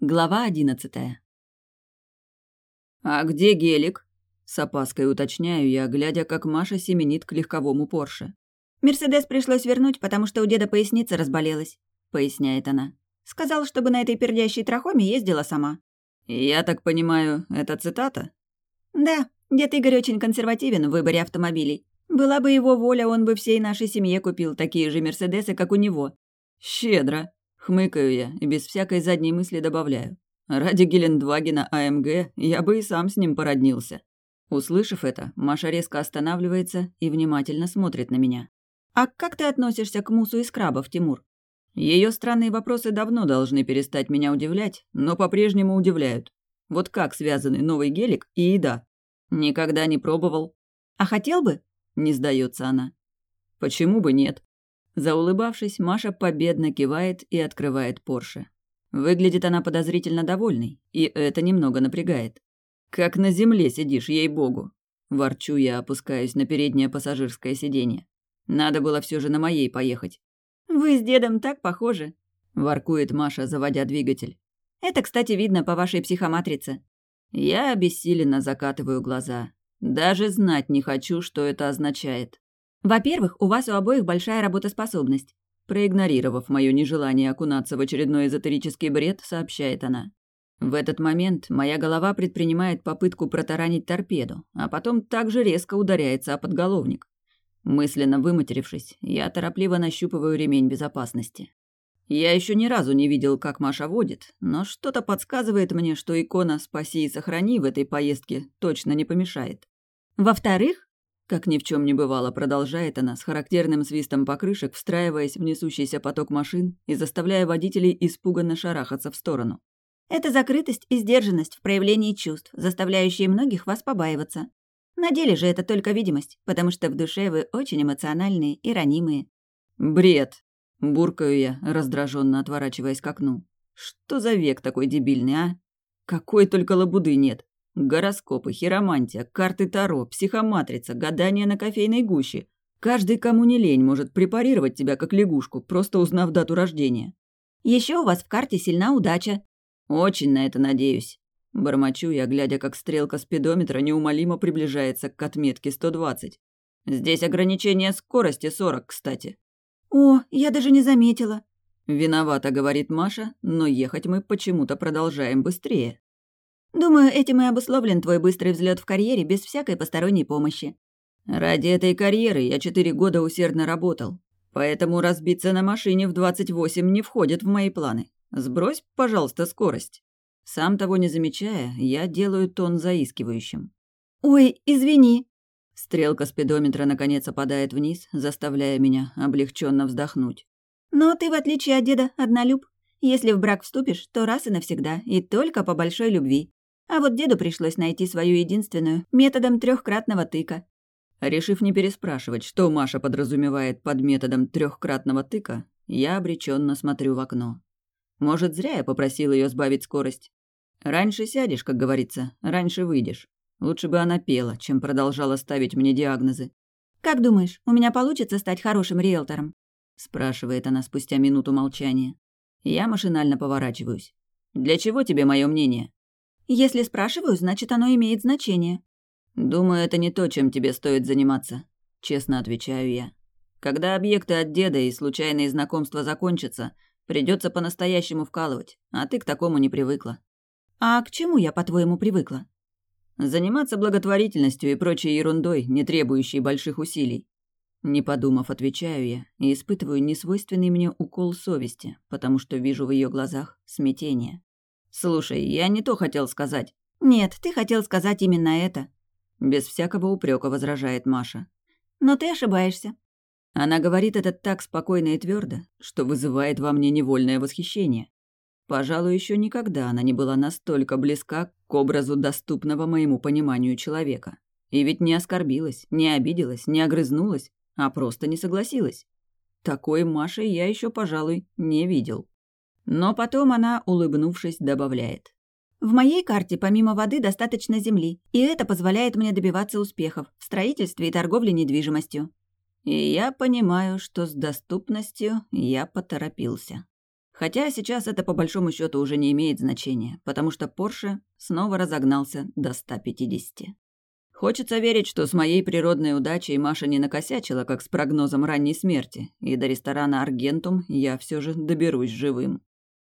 Глава одиннадцатая. «А где гелик?» – с опаской уточняю я, глядя, как Маша семенит к легковому Порше. «Мерседес пришлось вернуть, потому что у деда поясница разболелась», – поясняет она. «Сказал, чтобы на этой пердящей трахоме ездила сама». «Я так понимаю, это цитата?» «Да, дед Игорь очень консервативен в выборе автомобилей. Была бы его воля, он бы всей нашей семье купил такие же Мерседесы, как у него». «Щедро», Хмыкаю я и без всякой задней мысли добавляю. Ради Гелендвагена АМГ я бы и сам с ним породнился. Услышав это, Маша резко останавливается и внимательно смотрит на меня. «А как ты относишься к Мусу из крабов, Тимур?» Ее странные вопросы давно должны перестать меня удивлять, но по-прежнему удивляют. Вот как связаны новый гелик и еда? Никогда не пробовал. «А хотел бы?» – не сдается она. «Почему бы нет?» Заулыбавшись, Маша победно кивает и открывает Порше. Выглядит она подозрительно довольной, и это немного напрягает. «Как на земле сидишь, ей-богу!» Ворчу я, опускаюсь на переднее пассажирское сиденье. Надо было все же на моей поехать. «Вы с дедом так похожи», – воркует Маша, заводя двигатель. «Это, кстати, видно по вашей психоматрице». Я обессиленно закатываю глаза. Даже знать не хочу, что это означает. Во-первых, у вас у обоих большая работоспособность. Проигнорировав мое нежелание окунаться в очередной эзотерический бред, сообщает она. В этот момент моя голова предпринимает попытку протаранить торпеду, а потом также резко ударяется о подголовник. Мысленно выматерившись, я торопливо нащупываю ремень безопасности. Я еще ни разу не видел, как Маша водит, но что-то подсказывает мне, что икона «Спаси и сохрани» в этой поездке точно не помешает. Во-вторых, как ни в чем не бывало, продолжает она с характерным свистом покрышек, встраиваясь в несущийся поток машин и заставляя водителей испуганно шарахаться в сторону. Это закрытость и сдержанность в проявлении чувств, заставляющие многих вас побаиваться. На деле же это только видимость, потому что в душе вы очень эмоциональные и ранимые. Бред! Буркаю я, раздраженно отворачиваясь к окну. Что за век такой дебильный, а? Какой только лабуды нет. Гороскопы, хиромантия, карты Таро, психоматрица, гадание на кофейной гуще. Каждый, кому не лень, может препарировать тебя как лягушку, просто узнав дату рождения. Еще у вас в карте сильна удача. Очень на это надеюсь. Бормочу я, глядя, как стрелка спидометра неумолимо приближается к отметке 120. Здесь ограничение скорости 40, кстати. О, я даже не заметила. Виновата, говорит Маша, но ехать мы почему-то продолжаем быстрее. Думаю, этим и обусловлен твой быстрый взлет в карьере без всякой посторонней помощи. Ради этой карьеры я четыре года усердно работал, поэтому разбиться на машине в 28 не входит в мои планы. Сбрось, пожалуйста, скорость. Сам того не замечая, я делаю тон заискивающим. «Ой, извини!» Стрелка спидометра наконец опадает вниз, заставляя меня облегченно вздохнуть. «Но ты, в отличие от деда, однолюб. Если в брак вступишь, то раз и навсегда, и только по большой любви. А вот деду пришлось найти свою единственную методом трехкратного тыка. Решив не переспрашивать, что Маша подразумевает под методом трехкратного тыка, я обреченно смотрю в окно. Может, зря я попросил ее сбавить скорость. Раньше сядешь, как говорится, раньше выйдешь. Лучше бы она пела, чем продолжала ставить мне диагнозы. «Как думаешь, у меня получится стать хорошим риэлтором?» спрашивает она спустя минуту молчания. Я машинально поворачиваюсь. «Для чего тебе мое мнение?» Если спрашиваю, значит, оно имеет значение. Думаю, это не то, чем тебе стоит заниматься. Честно отвечаю я. Когда объекты от деда и случайные знакомства закончатся, придется по-настоящему вкалывать, а ты к такому не привыкла. А к чему я, по-твоему, привыкла? Заниматься благотворительностью и прочей ерундой, не требующей больших усилий. Не подумав, отвечаю я и испытываю несвойственный мне укол совести, потому что вижу в ее глазах смятение. «Слушай, я не то хотел сказать». «Нет, ты хотел сказать именно это». Без всякого упрека возражает Маша. «Но ты ошибаешься». Она говорит это так спокойно и твердо, что вызывает во мне невольное восхищение. Пожалуй, еще никогда она не была настолько близка к образу доступного моему пониманию человека. И ведь не оскорбилась, не обиделась, не огрызнулась, а просто не согласилась. Такой Маши я еще, пожалуй, не видел. Но потом она, улыбнувшись, добавляет. «В моей карте помимо воды достаточно земли, и это позволяет мне добиваться успехов в строительстве и торговле недвижимостью». И я понимаю, что с доступностью я поторопился. Хотя сейчас это по большому счету уже не имеет значения, потому что Порше снова разогнался до 150. Хочется верить, что с моей природной удачей Маша не накосячила, как с прогнозом ранней смерти, и до ресторана «Аргентум» я все же доберусь живым.